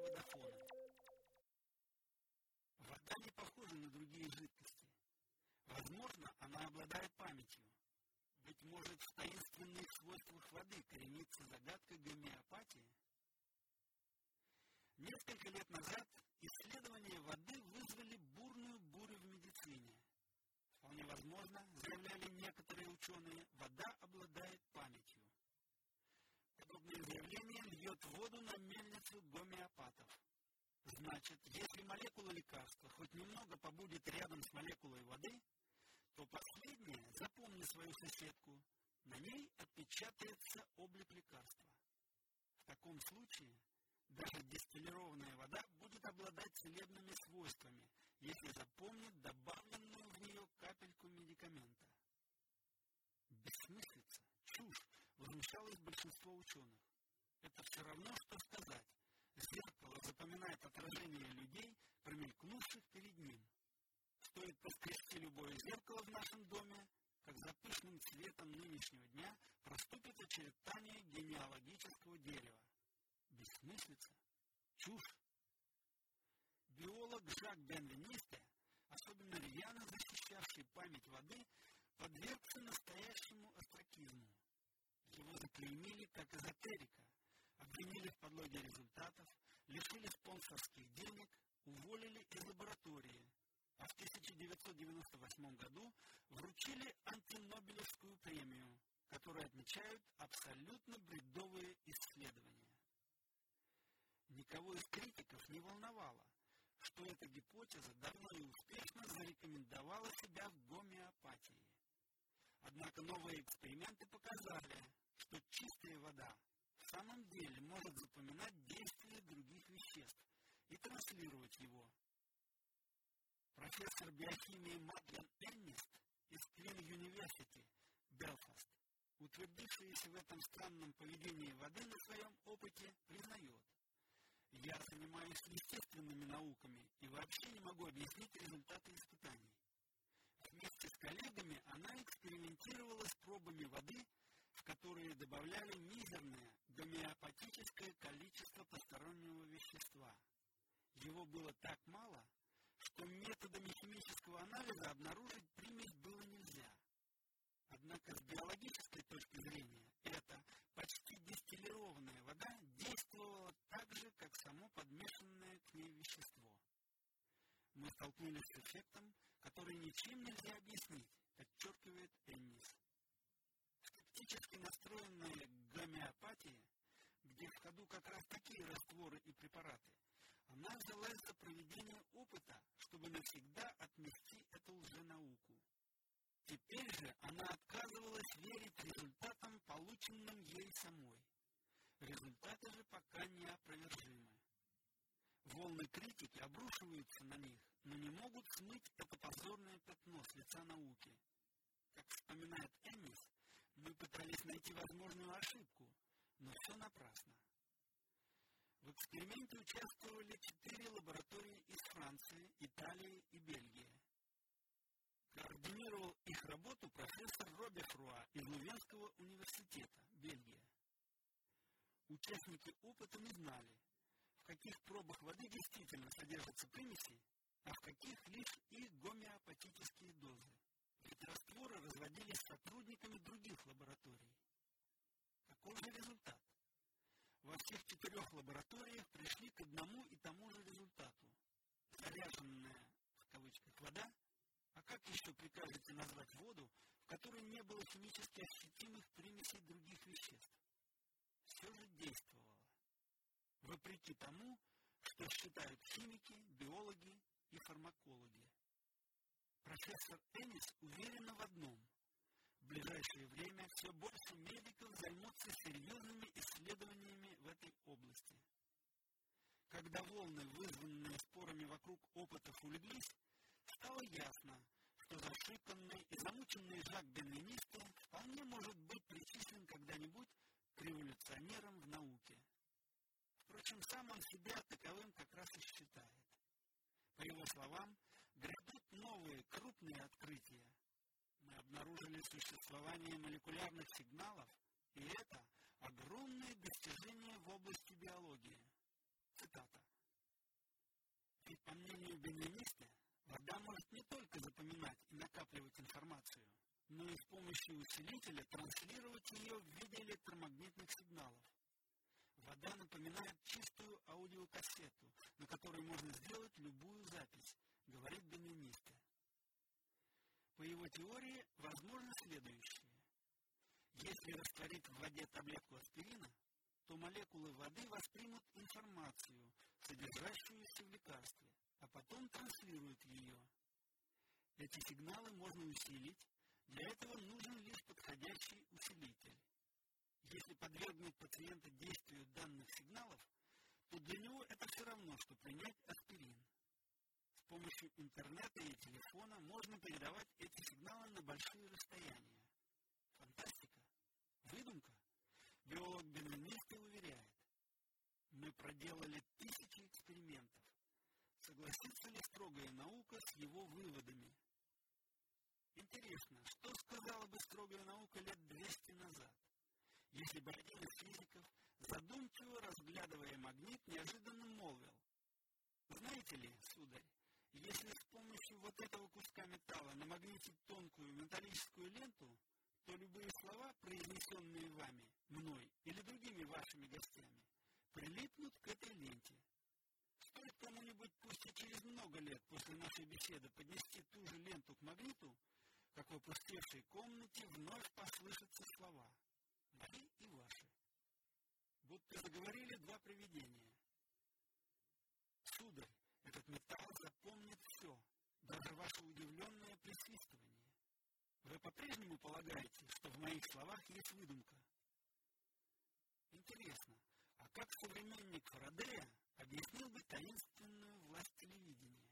Водофоны. Вода не похожа на другие жидкости. Возможно, она обладает памятью. Быть может, в таинственных свойствах воды коренится загадка гомеопатии? Несколько лет назад исследования воды вызвали бурную бурю в медицине. Вполне возможно, заявляли некоторые ученые, вода обладает памятью. Подобное заявление на мельницу гомеопатов. Значит, если молекула лекарства хоть немного побудет рядом с молекулой воды, то последняя, запомни свою соседку, на ней отпечатается облик лекарства. В таком случае даже дистиллированная вода будет обладать целебными свойствами, если запомнит добавленную в нее капельку медикамента. Бессмыслица, чушь, возмущалось большинство ученых. Это все равно, что сказать. Зеркало запоминает отражение людей, промелькнувших перед ним. Стоит поскрести любое зеркало в нашем доме, как за пышным цветом нынешнего дня проступит очертание генеалогического дерева. Бессмыслица, чушь. Биолог Жак Бенвенисте, особенно рьяно защищавший память воды, подвергся настоящему астракизму. Его заклеймили как эзотерика, обвинили в подлоге результатов, лишили спонсорских денег, уволили из лаборатории, а в 1998 году вручили антинобелевскую премию, которую отмечают абсолютно бредовые исследования. Никого из критиков не волновало, что эта гипотеза давно и успешно зарекомендовала себя в гомеопатии. Однако новые эксперименты показали, что чистая вода самом деле может запоминать действие других веществ и транслировать его. Профессор биохимии Мадлен Эннист из Queen University, Белфаст, утвердившаяся в этом странном поведении воды на своем опыте, признает, я занимаюсь естественными науками и вообще не могу объяснить результаты испытаний. Вместе с коллегами она экспериментировала с пробами воды, в которые добавляли мизерное гомеопатическое количество постороннего вещества. Его было так мало, что методами химического анализа обнаружить примесь было нельзя. Однако с биологической точки зрения эта почти дистиллированная вода действовала так же, как само подмешанное к ней вещество. Мы столкнулись с эффектом, который ничем нельзя объяснить, подчеркивает Эннис. Скептически настроенная к гомеопатии, где в ходу как раз такие растворы и препараты, она взялась за проведение опыта, чтобы навсегда отмести эту лженауку. Теперь же она отказывалась верить результатам, полученным ей самой. Результаты же пока неопровержимы. Волны критики обрушиваются на них, но не могут смыть это позорное пятно с лица науки. Как вспоминает Эммис, мы пытались найти возможную ошибку, но все напрасно. В эксперименте участвовали четыре лаборатории из Франции, Италии и Бельгии. Координировал их работу профессор Робби Фруа из Лувенского университета, Бельгия. Участники опыта не знали, в каких пробах воды действительно содержатся примеси, а в каких лишь их гомеопатические дозы. Ведь растворы разводились сотрудниками других лабораторий. Какой же результат? во всех четырех лабораториях пришли к одному и тому же результату. Заряженная, в кавычках, вода, а как еще прикажете назвать воду, в которой не было химически ощутимых примесей других веществ? Все же действовало. Вопреки тому, что считают химики, биологи и фармакологи. Профессор Эннис уверена в одном – в ближайшее время все больше медиков займутся серьезными исследованиями в этой области. Когда волны, вызванные спорами вокруг опытов, улеглись, стало ясно, что зашиканный и замученный Жак Бенвенисте вполне может быть причислен когда-нибудь к революционерам в науке. Впрочем, сам он себя таковым как раз и считает. По его словам, грядут новые крупные открытия, обнаружили существование молекулярных сигналов, И это огромное достижение в области биологии. Цитата. Ведь, по мнению бензинисты, вода может не только запоминать и накапливать информацию, но и с помощью усилителя транслировать ее в виде электромагнитных сигналов. Вода напоминает чистую аудиокассету, на которой можно сделать любую запись, говорит Бененисте. По его теории возможно следующее. Если растворить в воде таблетку аспирина, то молекулы воды воспримут информацию, содержащуюся в лекарстве, а потом транслируют ее. Эти сигналы можно усилить, для этого нужен лишь подходящий усилитель. Если подвергнуть пациента действию данных сигналов, то для него это все равно, что принять аспирин. Помощью интернета и телефона можно передавать эти сигналы на большие расстояния. Фантастика? Выдумка? Биолог Бенвенисти уверяет, мы проделали тысячи экспериментов. Согласится ли строгая наука с его выводами? Интересно, что сказала бы строгая наука лет 200 назад? если бы один из физиков, задумчиво разглядывая магнит, неожиданно молвил. Знаете ли, сударь, если с помощью вот этого куска металла намагнитить тонкую металлическую ленту, то любые слова, произнесенные вами, мной или другими вашими гостями, прилипнут к этой ленте. Стоит кому-нибудь, пусть и через много лет после нашей беседы, поднести ту же ленту к магниту, как в опустевшей комнате вновь послышатся слова – мои и ваши. Будто заговорили два привидения. Сударь, этот металл даже ваше удивленное присвистывание. Вы по-прежнему полагаете, что в моих словах есть выдумка? Интересно, а как современник Фарадея объяснил бы таинственную власть телевидения?